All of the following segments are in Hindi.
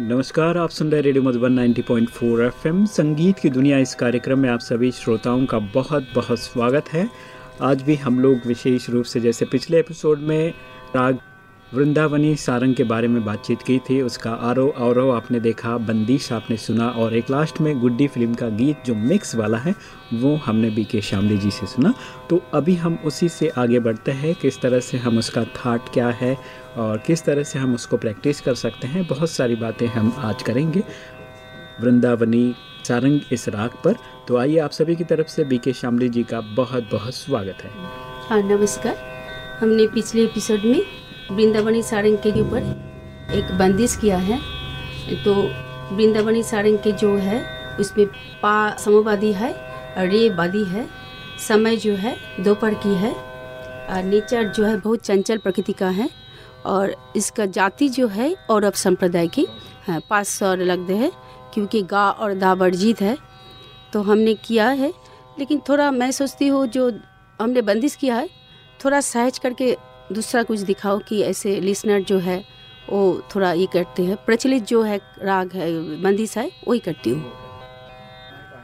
नमस्कार, आप सुन रहे रेडियो मधुबन 90.4 एफएम। संगीत की दुनिया इस कार्यक्रम में आप सभी श्रोताओं का बहुत बहुत स्वागत है। आज भी हम लोग विशेष रूप से, जैसे पिछले एपिसोड में राग वृंदावनी सारंग के बारे में बातचीत की थी, उसका आरो और आपने देखा, बंदिश आपने सुना, और एक लास्ट में गुड्डी फ़िल्म का गीत जो मिक्स वाला है, वो हमने बी के श्यामली जी से सुना। तो अभी हम उसी से आगे बढ़ते हैं, किस तरह से हम उसका थाट क्या है और किस तरह से हम उसको प्रैक्टिस कर सकते हैं, बहुत सारी बातें हम आज करेंगे। वृंदावनी सारंग इस राग पर। तो आइए आप सभी की तरफ़ से बी के श्यामली जी का बहुत बहुत स्वागत है। हाँ नमस्कार। हमने पिछले एपिसोड में वृंदावनी सारंग के ऊपर एक बंदिश किया है। तो वृंदावनी सारंग के जो है, उसमें पा, समवादी है और रे वादी है, समय जो है, दोपहर की है, और नेचर जो है, बहुत चंचल प्रकृति का है। और इसका जाति जो है और संप्रदाय की, है, पाँच सौ लगते हैं, क्योंकि गा और दा वर्जित है तो हमने किया है। लेकिन थोड़ा मैं सोचती हूँ, जो हमने बंदिश किया है, थोड़ा सहज करके दूसरा कुछ दिखाओ कि ऐसे लिसनर जो है, वो थोड़ा ये करते हैं। प्रचलित जो है, राग है, बंदिश है, वही करती हूँ।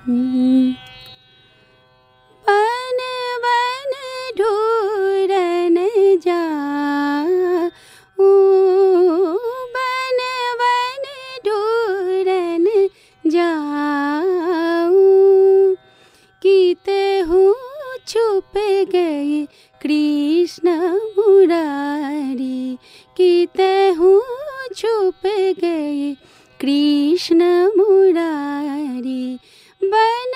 हम्म। ढूरन जा कीते हूँ छुप गए। कृष्ण मुरारी बन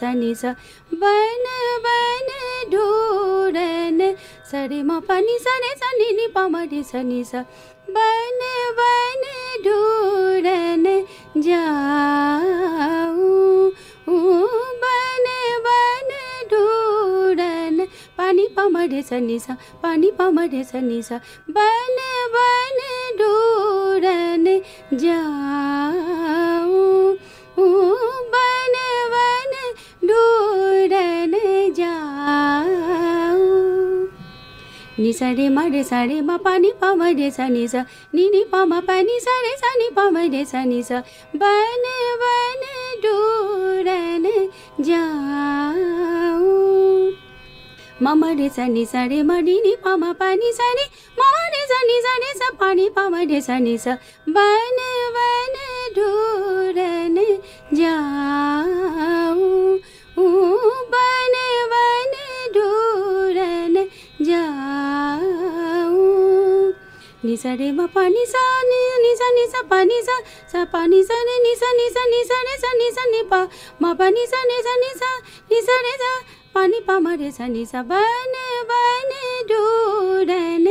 स बन बन ढूरन सरे मा पानी सरे सनि नि पामरे सनि स बन बन ढूरन जाऊं। बन बन ढूरन पानी पामरे सनि स पानी पामरे सनि स बन बन ढूरन जाऊं। निसा रेमा रेसा रेमा पानी पाम रेसा निसा। निनी पामा पानी सा रेसा नि पाम रेसा निसा। बन बन डुरन जाऊ। मम रेसा निसा निनी पामा पानी सा नि मम रेसा निसा पानी पाम रेसा निसा। बन बन डुरन जाऊ। बन निसा रे मा पा नि सा नि नि सा नि सा पा नि सा सा पा नि सा ने नि सा नि सा नि सा रे सा नि सा नि पा मा पा नि सा नि सा नि सा नि सा रे सा पा नि पा मा रे सा नि सा बन बन ढूरन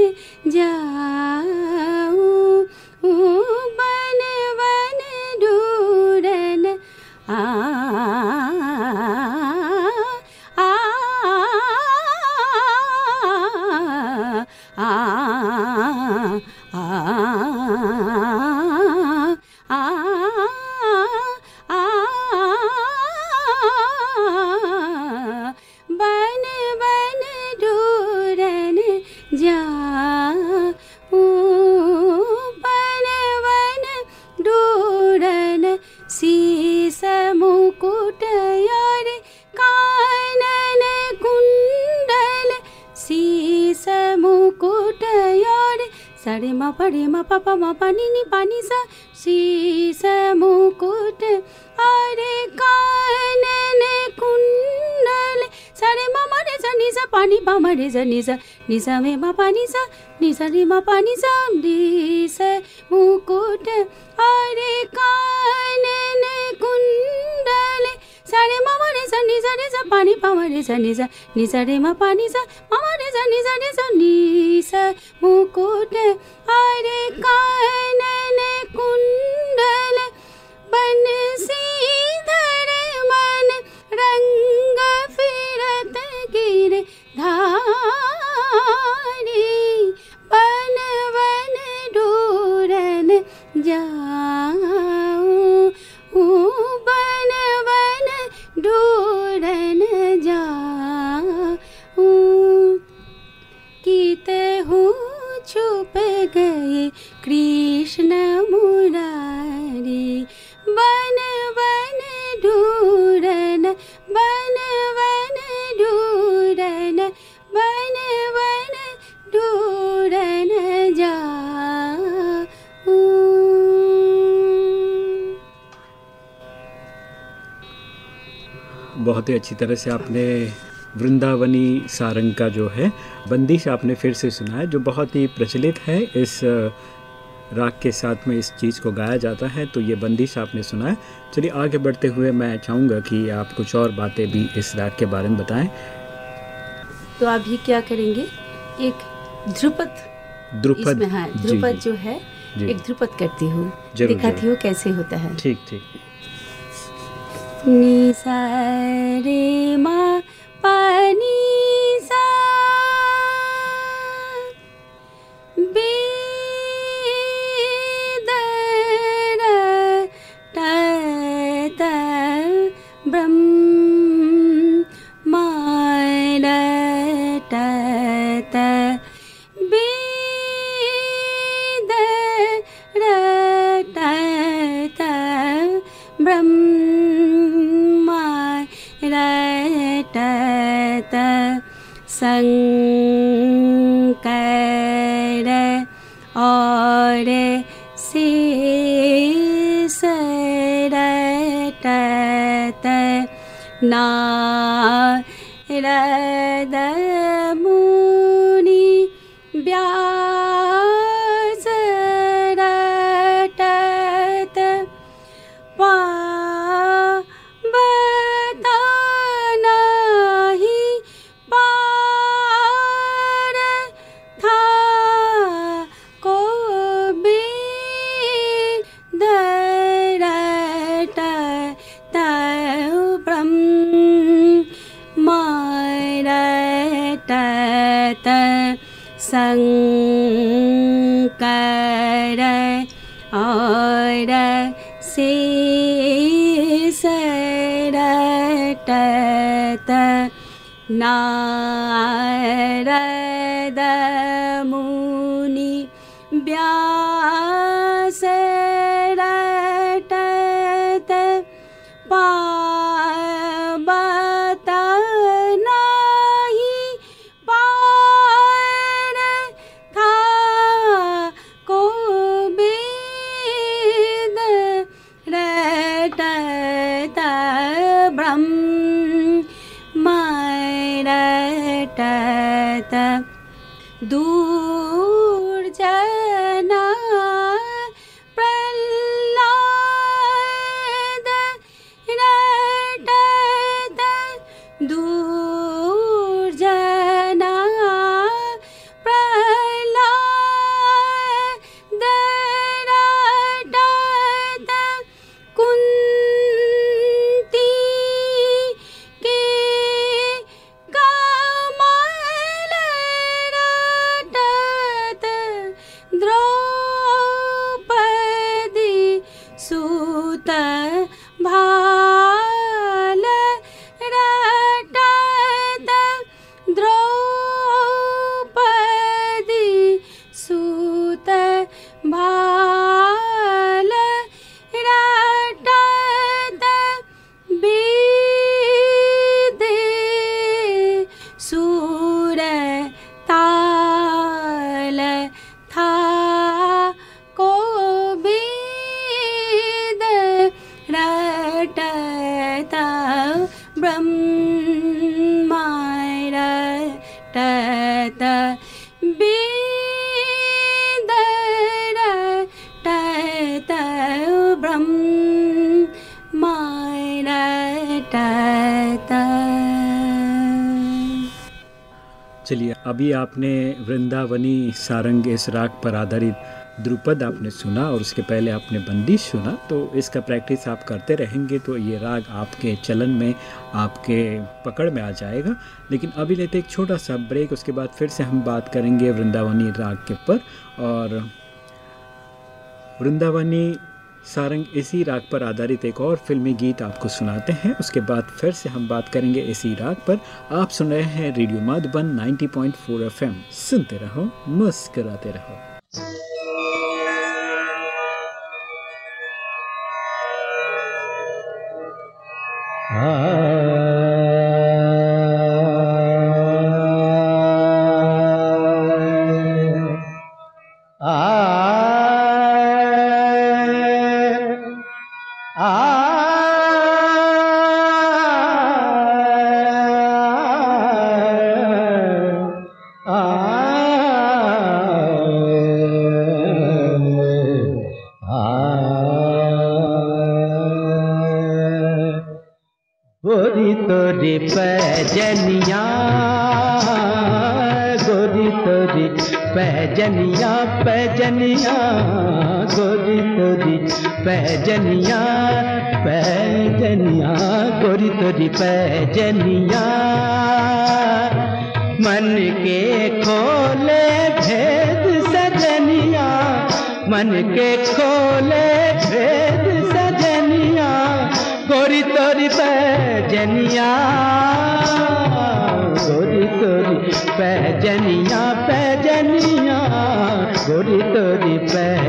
जाऊँ ऊ बन बन ढूरन आ आ कुंडल शीस मुकुट और सरे म मा परे मा, पापा, मा, पानी नी, पानी सा शीस मुकुट। अरे कानन कुंडल, सारे मा मा रे सा नि सा पानी पा मा रे सा नि सा नि सा मे मा, पानी सा नि सा रे मा पानी सा রে মামা রে সা নি সা রে সা পানি পামা রে সা নি সা নি সা রে মা পানি সা মামা রে সা নি সা রে সা নি সা মুকুট আরে কাননে কুণ্ডল বনসি ধরে মন রঙ্গ ফিরত গির ধারি বন বন ডোরন যাও अच्छी तरह से आपने वृंदावनी सारंग का जो है बंदिश आपने फिर से सुना है जो बहुत ही प्रचलित है। इस राग के साथ में इस चीज़ को गाया जाता है तो ये बंदिश आपने सुना है। चलिए आगे बढ़ते हुए मैं चाहूँगा कि आप कुछ और बातें भी इस राग के बारे में बताएँ। तो अभी क्या करेंगे? एक ध्रुपद इसमें हाँ ध्रुपद जो। है एक ध्रुपद करती हूँ। दिखाती हूँ कैसे होता है। ठीक ठीक। मा पनि चलिए, अभी आपने वृंदावनी सारंग इस राग पर आधारित द्रुपद आपने सुना और उसके पहले आपने बंदिश सुना तो इसका प्रैक्टिस आप करते रहेंगे तो ये राग आपके चलन में, आपके पकड़ में आ जाएगा। लेकिन अभी लेते एक छोटा सा ब्रेक, उसके बाद फिर से हम बात करेंगे वृंदावनी राग के ऊपर और वृंदावनी सारंग इसी राग पर आधारित एक और फिल्मी गीत आपको सुनाते हैं। उसके बाद फिर से हम बात करेंगे इसी राग पर। आप सुन रहे हैं रेडियो माधुबन 90.4 एफएम। सुनते रहो, मुस्कराते रहो। पैजनिया, गोरी तोरी पैजनिया पैजनिया, गोरी तोरी पैजनिया पैजनिया, गोरी तोरी पैजनिया। मन के खोले भेद सजनिया, मन के खोले भेद गोरी तोरी पैजनिया गोरी तोरी पैजनिया पैजनिया गोरी तोरी पैजनिया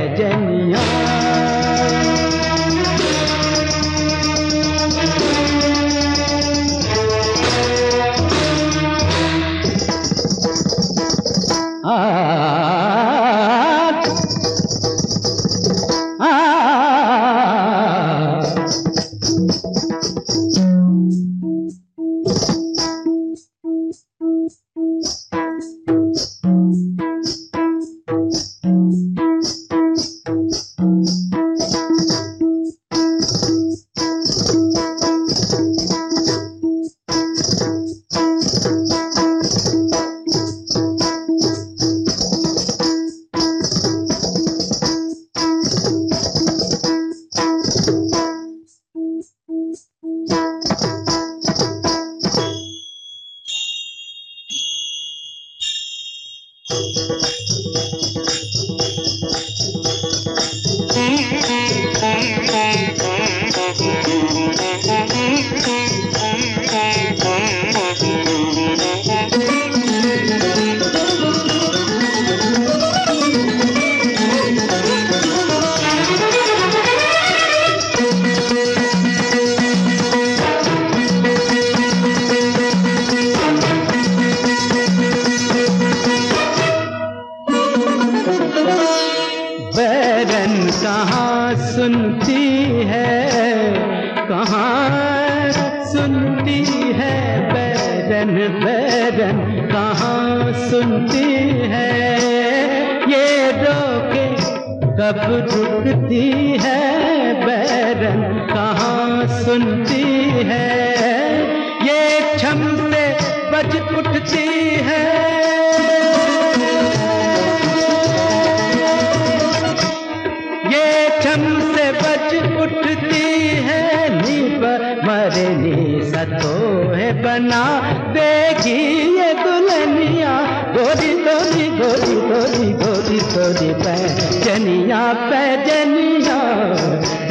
जनिया पैजनिया पैजनिया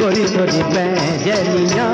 गोरी गोरी पैजनिया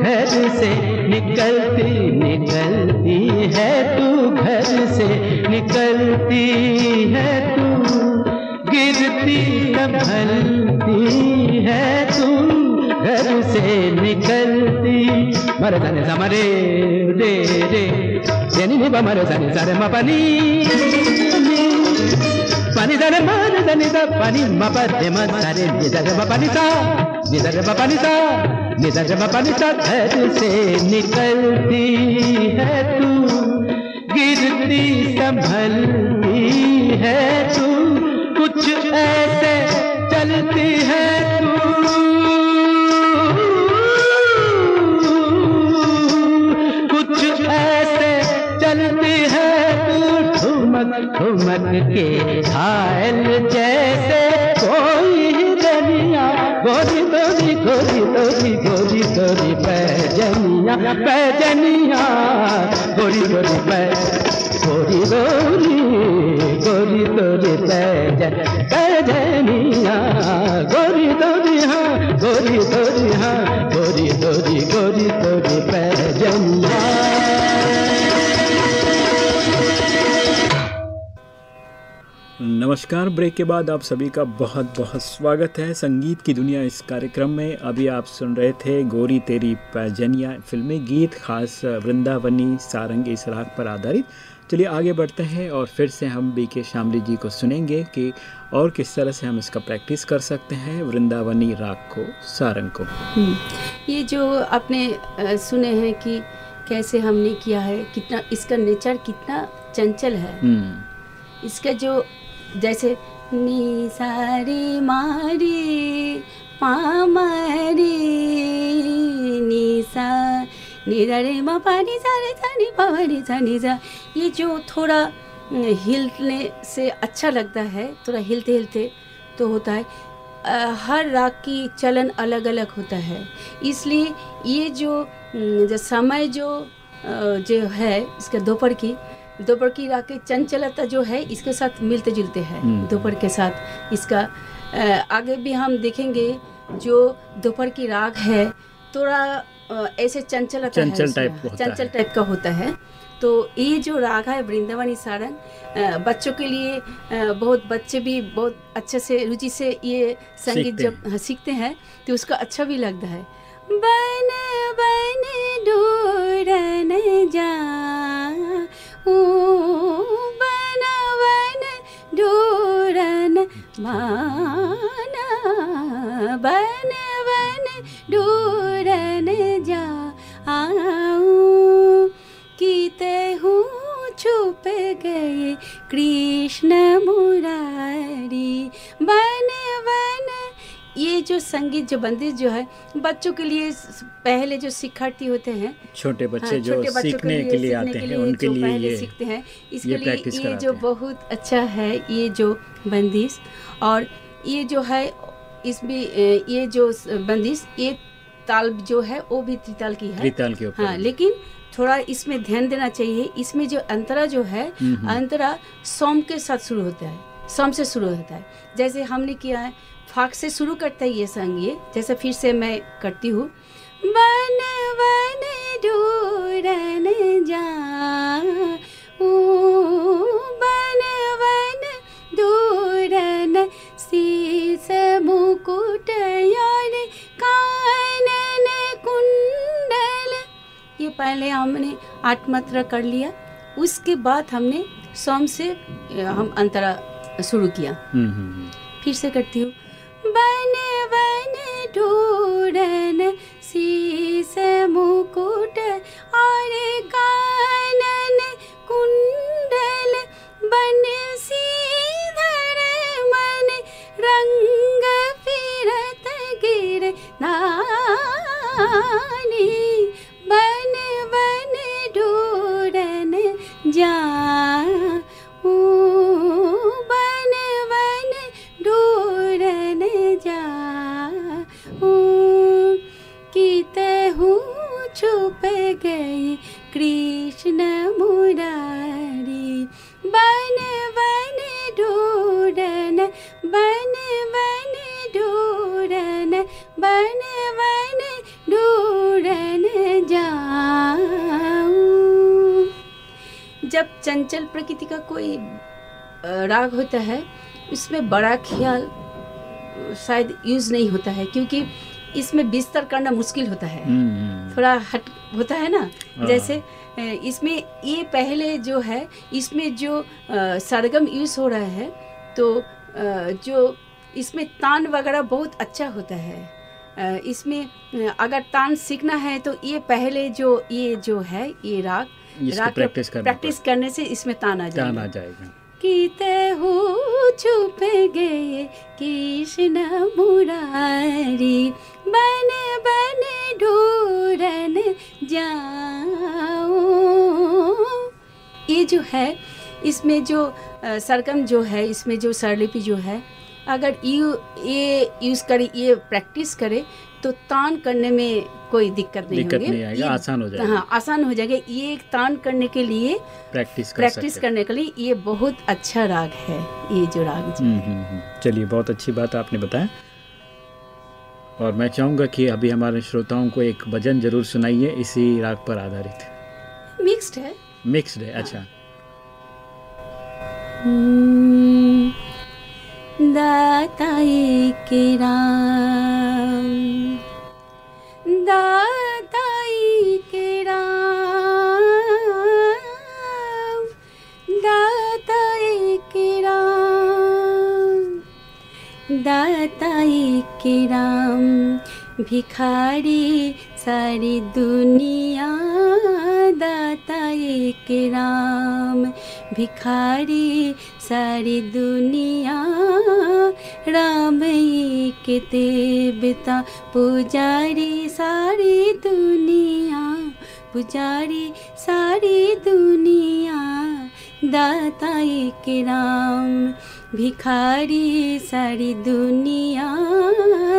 घर से निकलती निकलती है तू, घर से निकलती है तू। गिरती संभलती है तू, घर से निकलती। मरे जाने समरे रे रे जनी नि मरे जाने सारे मपनी pani da ma da ni da pani ma pa de ma sa re ni da pani sa घर से निकलती है तू, गिरती संभलती है तू, कुछ ऐसे चलती है तू। कुछ चलती है तू ठुमक ठुमक के घायल जैसे कोई गोरी गोरी गोरी गोरी गोरी गोरी पैजनिया पैजनिया। गोरी गोरी पै, गोरी गोरी गोरी गोरी पैजन, पैजनिया। गोरी गोरी हाँ गोरी गोरी हाँ गोरी गोरी गोरी गोरी नमस्कार ब्रेक के बाद आप सभी का बहुत बहुत स्वागत है। संगीत की दुनिया इस कार्यक्रम में। अभी आप सुन रहे थे गोरी तेरी पैजनिया फिल्मी। गीत खास वृंदावनी सारंग इस राग पर आधारित। चलिए आगे बढ़ते हैं और फिर से हम बी के शामली जी को सुनेंगे कि और किस तरह से हम इसका प्रैक्टिस कर सकते हैं वृंदावनी राग को सारंग को। हम्म, ये जो आपने सुने हैं कि कैसे हमने किया है कितना इसका नेचर कितना चंचल है। हम्म, इसका जो जैसे नी सारे मारे, पामरे नी सा नी रे मा पा नी सा रे सा रे सा ये जो थोड़ा हिलने से अच्छा लगता है, थोड़ा हिलते हिलते तो होता है। हर राग की चलन अलग अलग होता है। इसलिए ये जो जो समय जो जो है, इसका दोपहर की दोपहर की राग की चंचलता जो है इसके साथ मिलते जुलते हैं। हम्म। दोपहर के साथ इसका आगे भी हम देखेंगे जो दोपहर की राग है थोड़ा ऐसे चंचलता चंचल टाइप का होता चंचल। टाइप का होता है। तो ये जो राग है वृंदावनी सारंग बच्चों के लिए बहुत बच्चे भी बहुत अच्छे से रुचि से ये संगीत जब सीखते हैं तो उसका अच्छा भी लगता है। बन बन डोरन जा ओ बन बन डोरन माना बन बन डोरन जा आऊं कीते हूँ छुप गए कृष्ण मुरारी ये जो संगीत जो बंदिश जो है बच्चों के लिए पहले जो शिक्षार्थी होते हैं छोटे बच्चे हाँ, जो छोटे बच्चों सीखने के लिए सीखने आते हैं उनके लिए ये सीखते हैं। इसके ये लिए ये जो बहुत अच्छा है ये जो बंदिश और ये जो है इसमें ये जो बंदिश ये ताल जो है वो भी त्रिताल की है। त्रिताल के ऊपर हाँ। लेकिन थोड़ा इसमें ध्यान देना चाहिए इसमें जो अंतरा जो है हम्म, हम्म। अंतरा सोम के साथ शुरू होता है सोम से शुरू होता है। जैसे हमने किया है फाक से शुरू करता है ये संग ये जैसे फिर से मैं करती हूँ। बन बन डूरन जा ओ, बन बन दूरन शीस मुकुट कानन कुंडल। ये पहले हमने आठ मात्रा कर लिया उसके बाद हमने सोम से हम अंतरा शुरू किया। हम्म, हम्म, हम्म। फिर से करती हूँ। ढूरन शीस मुकुट चंचल प्रकृति का कोई राग होता है उसमें बड़ा ख्याल शायद यूज़ नहीं होता है क्योंकि इसमें बिस्तर करना मुश्किल होता है। हम्म, हम्म, थोड़ा हट होता है ना? हाँ। जैसे इसमें ये पहले जो है इसमें जो सरगम यूज़ हो रहा है तो जो इसमें तान वगैरह बहुत अच्छा होता है। इसमें अगर तान सीखना है तो ये पहले जो ये जो है ये राग इसको प्रैक्टिस करना प्रैक्टिस करने से इसमें तान आ पड़ेगा। तान आ जाएगा। जाएगा। कीते हो छुप गए कृष्ण मुरारी बन बन ढूरन जाओ ये जो है इसमें जो सरगम जो है इसमें जो सरलिपि जो है अगर यू ये यूज़ करे ये प्रैक्टिस करे तो तान करने में कोई दिक्कत नहीं दिक्कत होगी। नहीं आएगा, आसान हो जाएगा। हाँ आसान हो जाएगा। ये एक तान करने के लिए प्रैक्टिस कर प्रैक्टिस करने के लिए ये बहुत अच्छा राग है ये जो राग हम्म, हम्म, हम्म। चलिए बहुत अच्छी बात आपने बताया। और मैं चाहूँगा कि अभी हमारे श्रोताओं को एक भजन ज़रूर सुनाइए इसी राग पर आधारित मिक्स्ड है? मिक्स्ड है अच्छा। दाताई के राम। दाताई के राम। दाताई के राम। दाताई भिखारी सारी दुनिया। दाताई के राम। भिखारी सारी दुनिया। राम ही के देवता, पुजारी सारी दुनिया, पुजारी सारी दुनिया दाताई के राम, भिखारी सारी दुनिया,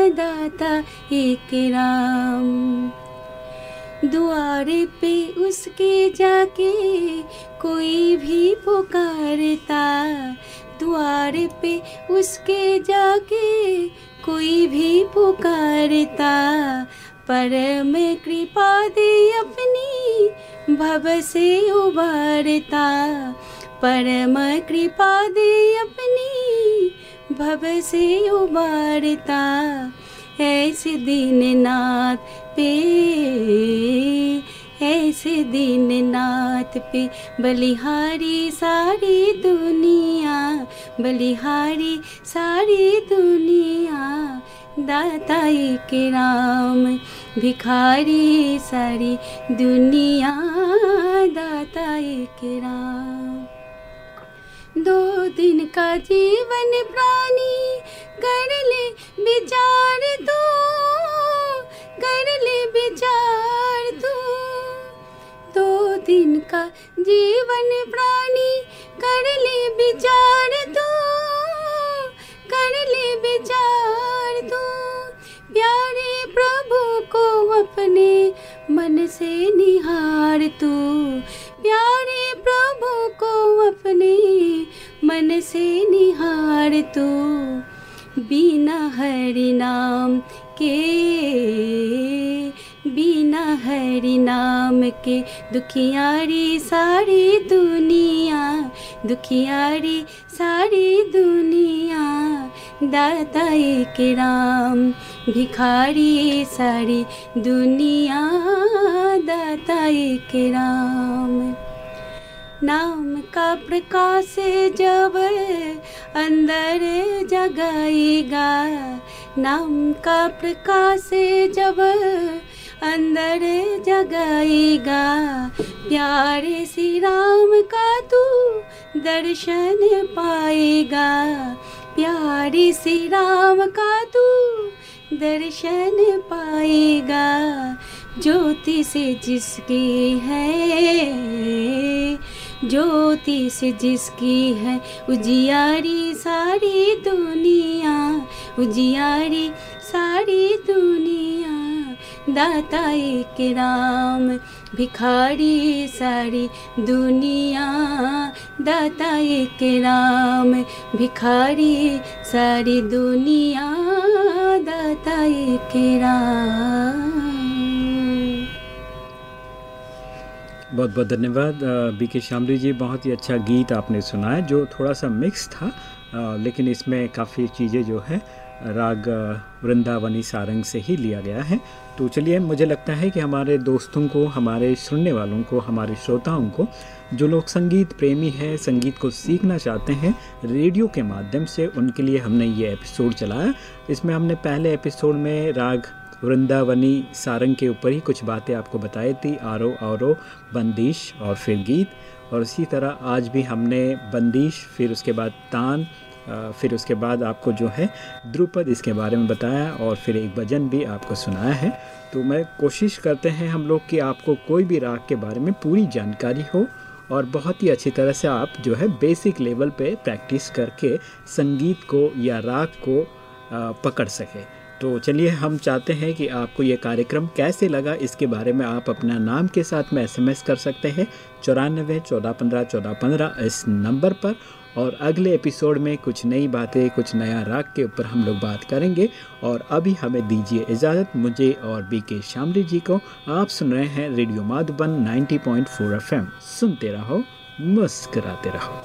दाता एक राम। द्वारे पे उसके जाके कोई भी पुकारता द्वारे पे उसके जाके कोई भी पुकारता। परम कृपा दे अपनी भव से उबारता। परम कृपा दे अपनी भव से उबारता। ऐसे दिन नाथ पे ऐसे दीननाथ पे बलिहारी सारी दुनिया, बलिहारी सारी दुनिया दाताई के राम, भिखारी सारी दुनिया दाताई के राम। दो दिन का जीवन प्राणी, कर ले विचार तू, कर ले विचार दिन का जीवन प्राणी कर ले विचार तू, कर ले विचार तू। प्यारे प्रभु को अपने मन से निहार तू। प्यारे प्रभु को अपने मन से निहार तू। बिना हरि नाम के बिना हरि नाम के दुखियारी सारी दुनिया, दुखियारी सारी दुनिया दाताई के राम, भिखारी सारी दुनिया दाताई के राम। नाम का प्रकाश जब अंदर जगाएगा, नाम का प्रकाश जब अंदर जगाएगा। प्यारे श्री राम का तू दर्शन पाएगा। प्यारे श्री राम का तू दर्शन पाएगा। ज्योति से जिसकी है, ज्योति से जिसकी है, उजियारी सारी दुनिया, उजियारी सारी दुनिया। दाताई के राम, भिखारी सारी दुनिया। दाताई के राम, भिखारी सारी दुनिया। दाताई के राम। बहुत बहुत धन्यवाद। बी के शामली जी, बहुत ही अच्छा गीत आपने सुनाया जो थोड़ा सा मिक्स था लेकिन इसमें काफ़ी चीज़ें जो है, राग, वृंदावनी सारंग से ही लिया गया है। तो चलिए, मुझे लगता है कि हमारे दोस्तों को, हमारे सुनने वालों को, हमारे श्रोताओं को, जो लोग संगीत प्रेमी हैं, संगीत को सीखना चाहते हैं, रेडियो के माध्यम से उनके लिए हमने ये एपिसोड चलाया। इसमें हमने पहले एपिसोड में राग, वृंदावनी, सारंग के ऊपर ही कुछ बातें आपको बताई थी, आरो आरो बंदिश और फिर गीत। और इसी तरह आज भी हमने बंदिश, फिर उसके बाद तान फिर उसके बाद आपको जो है द्रुपद इसके बारे में बताया और फिर एक भजन भी आपको सुनाया है। तो मैं कोशिश करते हैं हम लोग कि आपको कोई भी राग के बारे में पूरी जानकारी हो और बहुत ही अच्छी तरह से आप जो है बेसिक लेवल पे प्रैक्टिस करके संगीत को या राग को पकड़ सके। तो चलिए हम चाहते हैं कि आपको ये कार्यक्रम कैसे लगा इसके बारे में आप अपना नाम के साथ में एसएमएस कर सकते हैं। चौरानबे चौदह, पंद्रह चौदह, पंद्रह इस नंबर पर और अगले एपिसोड में कुछ नई बातें, कुछ नया राग के ऊपर हम लोग बात करेंगे। और अभी हमें दीजिए इजाज़त, मुझे और बी के शामली जी को। आप सुन रहे हैं रेडियो माधुबन 90.4 एफएम सुनते रहो, मुस्कराते रहो।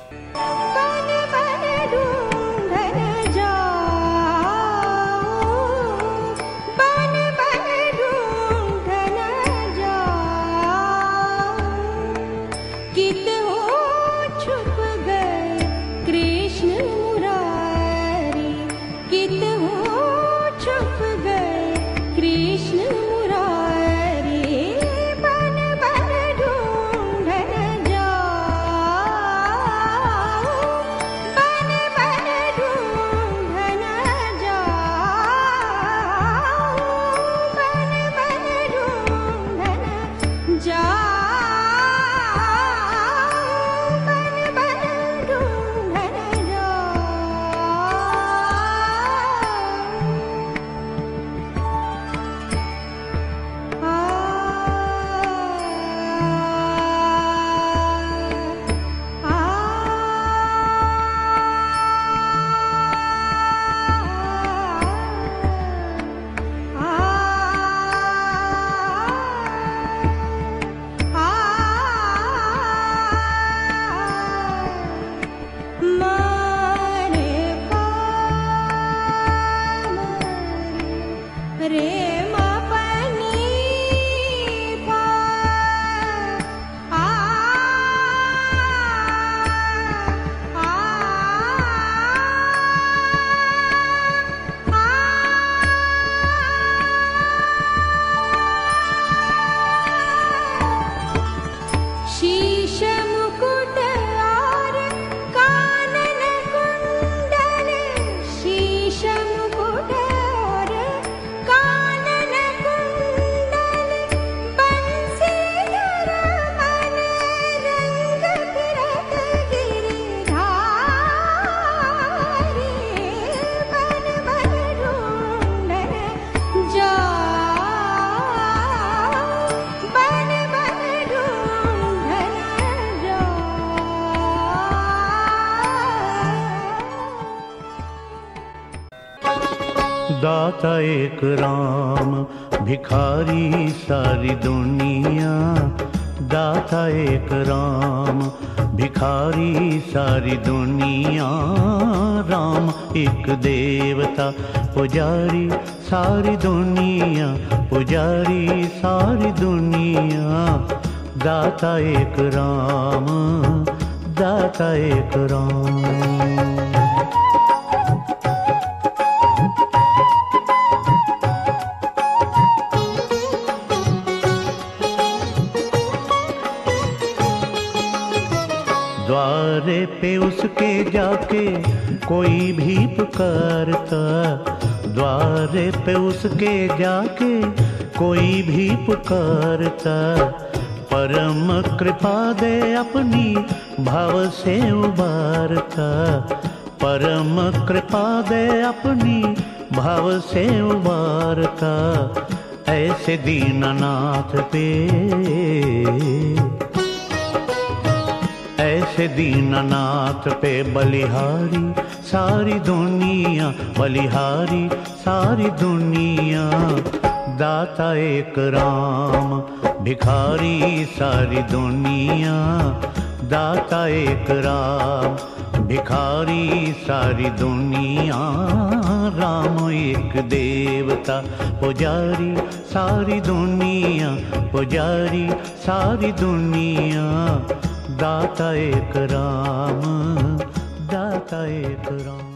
दाता एक राम, भिखारी सारी दुनिया। दाता एक राम, भिखारी सारी दुनिया। राम एक देवता, पुजारी सारी दुनिया, पुजारी सारी दुनिया। दाता एक राम, दाता एक राम। उसके जाके कोई भी पुकारता। द्वारे पे उसके जाके कोई भी पुकारता। परम कृपा दे अपनी भाव से उबारता। परम कृपा दे अपनी भाव से उबारता। ऐसे दीननाथ पे ऐसे दीननाथ पे बलिहारी, सारी दुनिया बलिहारी, सारी दुनिया। दाता एक राम, भिखारी सारी दुनिया। दाता एक राम, भिखारी सारी दुनिया। राम एक देवता, पुजारी सारी दुनिया, पुजारी सारी दुनिया। दाता एक राम दाता एक राम।